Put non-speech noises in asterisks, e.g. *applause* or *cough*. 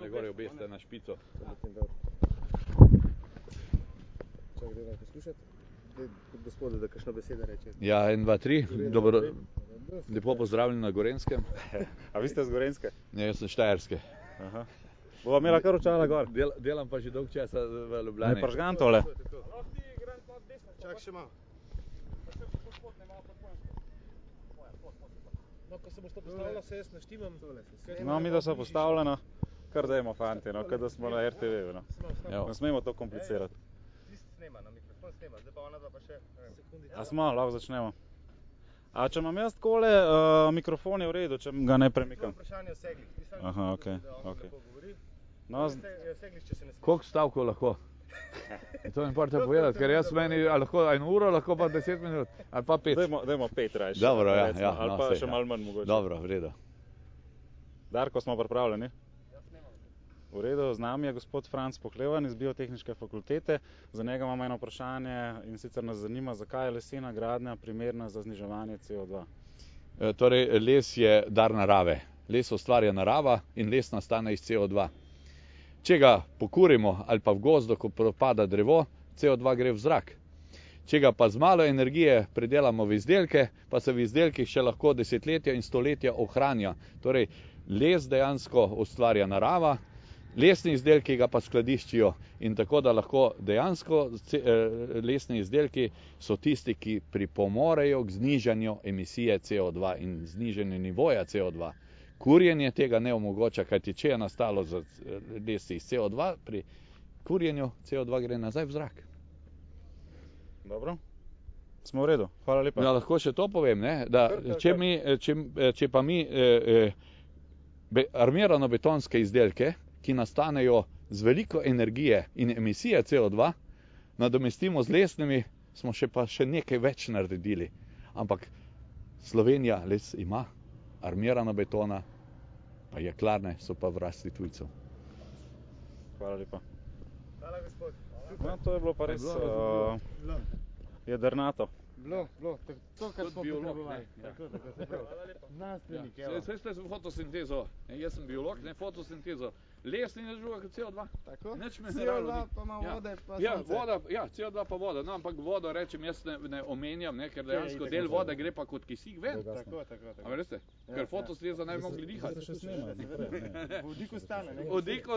Ne gori obeste na špico. Čakaj, daj malo poslušati. Daj gospodu, da kakšno besedo reče. Ja, en, dva, tri. Dobro, lepo pozdravljeni na Gorenskem. *laughs* A vi ste z Gorenjske? Ne, jaz sem Štajerske. Aha. Bova imela kar očala gor. Del, delam pa že dolg časa v Ne Ljubljani. pržgan tole. Čakaj še malo. No, ko se boš to postavila, se jaz naštimam. No, mi da so postavljena. Kar dajmo, fanti, no, kot da smo na RTV, no. Ne smemo to komplicirati. Snema, na mikrofon snema, zdaj pa ona dva pa še. Sekundi. A smo, lahko začnemo. A če imam jaz takole, uh, mikrofon je v redu, če ga ne premikam. Vprašanje o seglih. Ti sam Aha, okej, da on lepo govori. No, Se- se Koliko stavkov lahko? To mi morate povedati, ker jaz meni, a lahko eno uro, lahko pa deset minut, ali pa pet. dajmo, dajmo pet rajši. Dobro, ja, recimo, ja, Ali no, pa saj, še ja. malo manj mogoče. Dobro, v redu. Darko, smo pripravljeni? V redu, z nami je gospod Franc Pohlevan iz Biotehniške fakultete. Za njega imamo eno vprašanje in sicer nas zanima, zakaj je lesena gradnja primerna za zniževanje CO2. E, Torej, les je dar narave. Les ustvarja narava in les nastane iz CO2. Če ga pokurimo ali pa v gozdu, ko propada drevo, CO2 gre v zrak. Če ga pa z malo energije predelamo v izdelke, pa se v izdelkih še lahko desetletja in stoletja ohranja. Torej, les dejansko ustvarja narava, lesni izdelki ga pa skladiščijo in tako, da lahko dejansko eh, lesni izdelki so tisti, ki pripomorejo k znižanju emisije CO2 in znižanju nivoja CO2. Kurjenje tega ne omogoča, kajti če je nastalo z eh, lesi iz CO2, pri kurjenju CO2 gre nazaj v zrak. Dobro? Smo v redu, hvala lepa. Ja, lahko še to povem, ne? da če, mi, eh, če, če pa mi eh, eh, be, armirano betonske izdelke, ki nastanejo z veliko energije in emisije CO2, nadomestimo z lesnimi, smo še pa še nekaj več naredili. Ampak Slovenija les ima, armirano betona, pa jeklarne so pa v rasti tujcev. Hvala lepa. Hvala, gospod. No, to je bilo pa res bilo uh, jedrnato. Bilo, bilo. To, to kar Kot smo biolog, potrebovali. ne, ja. Tako, tako, se pravi. Znanstvenik, evo. Vse ste fotosintezo, jaz sem biolog, ne fotosintezo. Les ni nič drugega kot CO2. Tako? Nič ne CO2 rabi. pa ima Ja. vode pa Ja, sonce. voda, ja, CO2 pa voda, no, ampak vodo rečem, jaz ne, ne omenjam, ne, ker dejansko itak del ne vode gre pa kot kisik ven. Tako, tako, tako. A veste? Ja, Ker ja. fotosinteza ne bi mogli dihati. še snema, *laughs* seveda. V odiku stane, ne? Odik od